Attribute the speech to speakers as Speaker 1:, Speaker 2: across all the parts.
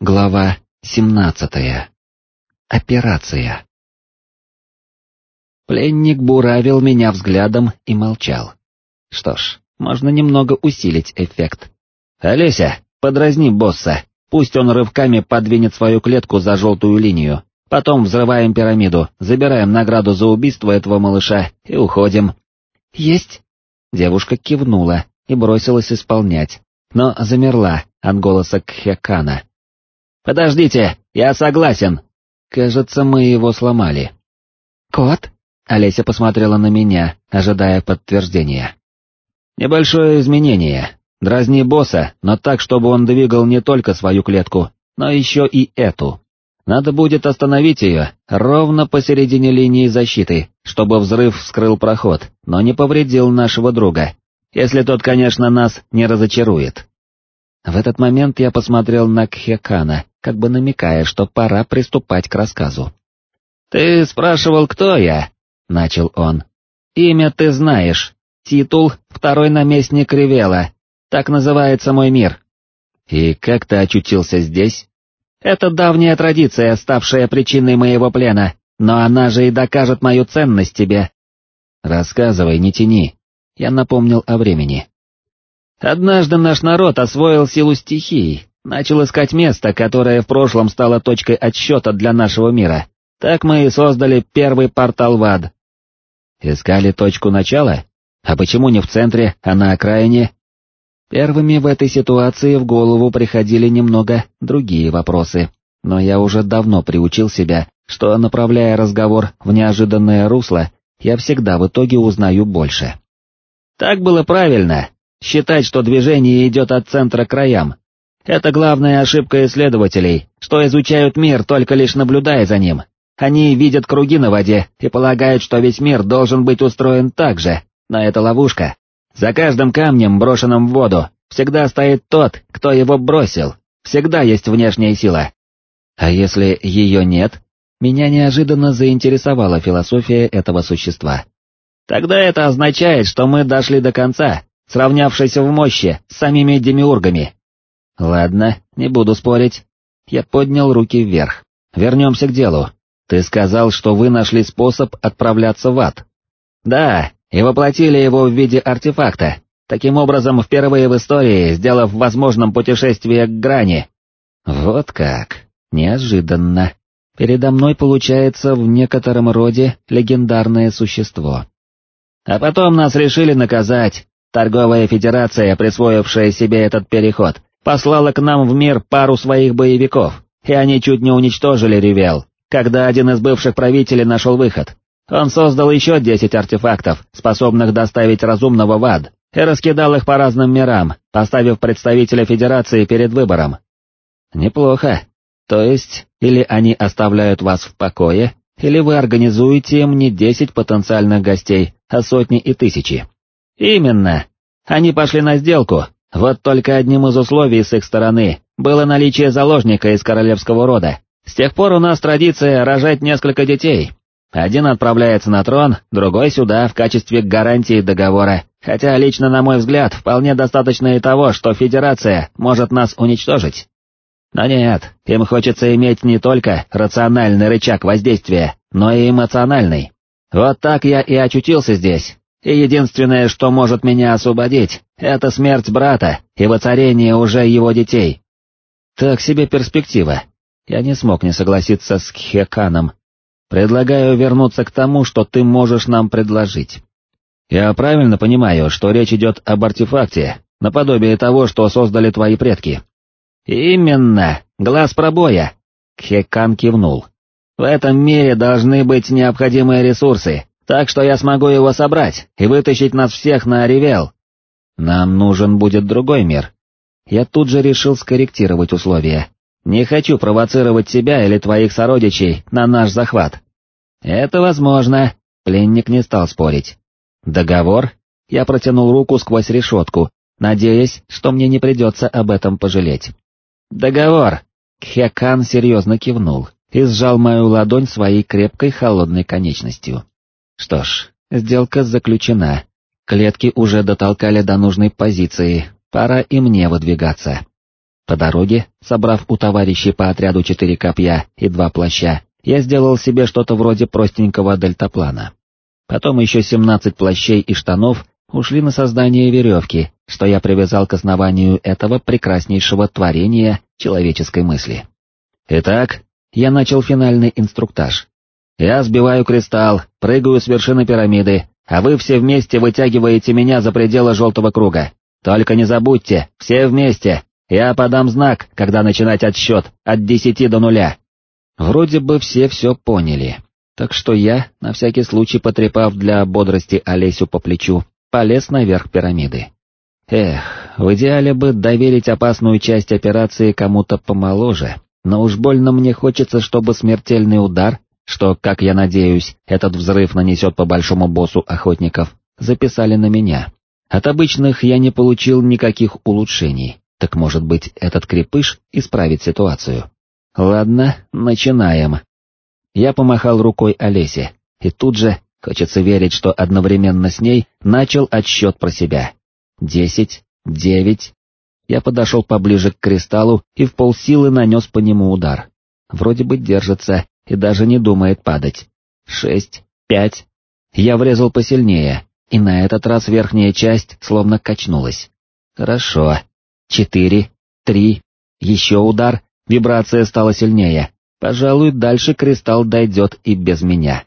Speaker 1: Глава 17. Операция. Пленник буравил меня взглядом и молчал. Что ж, можно немного усилить эффект. «Олеся, подразни босса, пусть он рывками подвинет свою клетку за желтую линию, потом взрываем пирамиду, забираем награду за убийство этого малыша и уходим».
Speaker 2: «Есть!»
Speaker 1: Девушка кивнула и бросилась исполнять, но замерла от голоса Кхекана. «Подождите, я согласен!» Кажется, мы его сломали.
Speaker 2: «Кот?»
Speaker 1: Олеся посмотрела на меня, ожидая подтверждения. «Небольшое изменение. Дразни босса, но так, чтобы он двигал не только свою клетку, но еще и эту. Надо будет остановить ее ровно посередине линии защиты, чтобы взрыв вскрыл проход, но не повредил нашего друга, если тот, конечно, нас не разочарует». В этот момент я посмотрел на Кхекана, как бы намекая, что пора приступать к рассказу. «Ты спрашивал, кто я?» — начал он. «Имя ты знаешь. Титул — второй наместник Ревела. Так называется мой мир». «И как ты очутился здесь?» «Это давняя традиция, ставшая причиной моего плена, но она же и докажет мою ценность тебе». «Рассказывай, не тяни». Я напомнил о времени. «Однажды наш народ освоил силу стихий, Начал искать место, которое в прошлом стало точкой отсчета для нашего мира. Так мы и создали первый портал в ад. Искали точку начала? А почему не в центре, а на окраине? Первыми в этой ситуации в голову приходили немного другие вопросы, но я уже давно приучил себя, что, направляя разговор в неожиданное русло, я всегда в итоге узнаю больше. Так было правильно, считать, что движение идет от центра к краям, это главная ошибка исследователей, что изучают мир только лишь наблюдая за ним. Они видят круги на воде и полагают, что весь мир должен быть устроен так же, но это ловушка. За каждым камнем, брошенным в воду, всегда стоит тот, кто его бросил, всегда есть внешняя сила. А если ее нет? Меня неожиданно заинтересовала философия этого существа. Тогда это означает, что мы дошли до конца, сравнявшись в мощи с самими демиургами, Ладно, не буду спорить. Я поднял руки вверх. Вернемся к делу. Ты сказал, что вы нашли способ отправляться в ад. Да, и воплотили его в виде артефакта, таким образом впервые в истории сделав возможным путешествие к грани. Вот как, неожиданно. Передо мной получается в некотором роде легендарное существо. А потом нас решили наказать, торговая федерация, присвоившая себе этот переход, послала к нам в мир пару своих боевиков, и они чуть не уничтожили Ревел, когда один из бывших правителей нашел выход. Он создал еще десять артефактов, способных доставить разумного в ад, и раскидал их по разным мирам, поставив представителя Федерации перед выбором. Неплохо. То есть, или они оставляют вас в покое, или вы организуете им не десять потенциальных гостей, а сотни и тысячи. Именно. Они пошли на сделку, вот только одним из условий с их стороны было наличие заложника из королевского рода. С тех пор у нас традиция рожать несколько детей. Один отправляется на трон, другой сюда в качестве гарантии договора, хотя лично на мой взгляд вполне достаточно и того, что Федерация может нас уничтожить. Но нет, им хочется иметь не только рациональный рычаг воздействия, но и эмоциональный. Вот так я и очутился здесь, и единственное, что может меня освободить, это смерть брата и воцарение уже его детей. Так себе перспектива. Я не смог не согласиться с Кхеканом. Предлагаю вернуться к тому, что ты можешь нам предложить. Я правильно понимаю, что речь идет об артефакте, наподобие того, что создали твои предки? Именно, глаз пробоя. Кхекан кивнул. В этом мире должны быть необходимые ресурсы, так что я смогу его собрать и вытащить нас всех на Оревел. Нам нужен будет другой мир. Я тут же решил скорректировать условия. Не хочу провоцировать тебя или твоих сородичей на наш захват. Это возможно, пленник не стал спорить. Договор? Я протянул руку сквозь решетку, надеясь, что мне не придется об этом пожалеть. Договор! Кхекан серьезно кивнул и сжал мою ладонь своей крепкой холодной конечностью. Что ж, сделка заключена. Клетки уже дотолкали до нужной позиции, пора и мне выдвигаться. По дороге, собрав у товарищей по отряду четыре копья и два плаща, я сделал себе что-то вроде простенького дельтаплана. Потом еще семнадцать плащей и штанов ушли на создание веревки, что я привязал к основанию этого прекраснейшего творения человеческой мысли. Итак, я начал финальный инструктаж. Я сбиваю кристалл, прыгаю с вершины пирамиды, а вы все вместе вытягиваете меня за пределы желтого круга. Только не забудьте, все вместе, я подам знак, когда начинать отсчет от десяти до нуля. Вроде бы все все поняли, так что я, на всякий случай потрепав для бодрости Олесю по плечу, полез наверх пирамиды. Эх, в идеале бы доверить опасную часть операции кому-то помоложе, но уж больно мне хочется, чтобы смертельный удар, что, как я надеюсь, этот взрыв нанесет по большому боссу охотников, записали на меня. От обычных я не получил никаких улучшений, так может быть этот крепыш исправит ситуацию. Ладно, начинаем. Я помахал рукой Олесе, и тут же, хочется верить, что одновременно с ней, начал отсчет про себя. Десять, девять. Я подошел поближе к кристаллу и в полсилы нанес по нему удар. Вроде бы держится и даже не думает падать. Шесть, пять. Я врезал посильнее, и на этот раз верхняя часть словно качнулась. Хорошо. Четыре, три, еще удар, Вибрация стала сильнее. Пожалуй, дальше кристалл дойдет и без меня.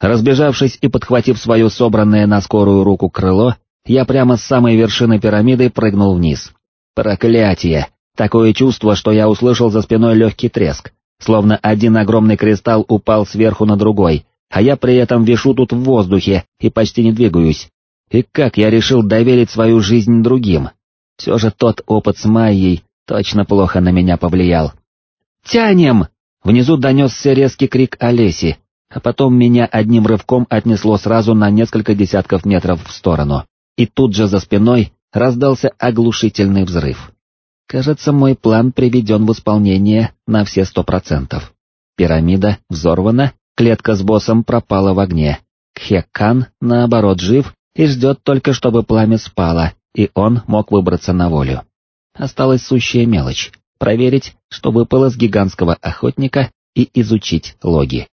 Speaker 1: Разбежавшись и подхватив свое собранное на скорую руку крыло, я прямо с самой вершины пирамиды прыгнул вниз. Проклятие! Такое чувство, что я услышал за спиной легкий треск, словно один огромный кристалл упал сверху на другой, а я при этом вишу тут в воздухе и почти не двигаюсь. И как я решил доверить свою жизнь другим? Все же тот опыт с Майей точно плохо на меня повлиял. «Тянем!» Внизу донесся резкий крик Олеси, а потом меня одним рывком отнесло сразу на несколько десятков метров в сторону, и тут же за спиной раздался оглушительный взрыв. Кажется, мой план приведен в исполнение на все сто процентов. Пирамида взорвана, клетка с боссом пропала в огне. Кхеккан, наоборот, жив и ждет только, чтобы пламя спало, и он мог выбраться на волю. Осталась сущая мелочь — проверить, что выпало с гигантского охотника и изучить логи.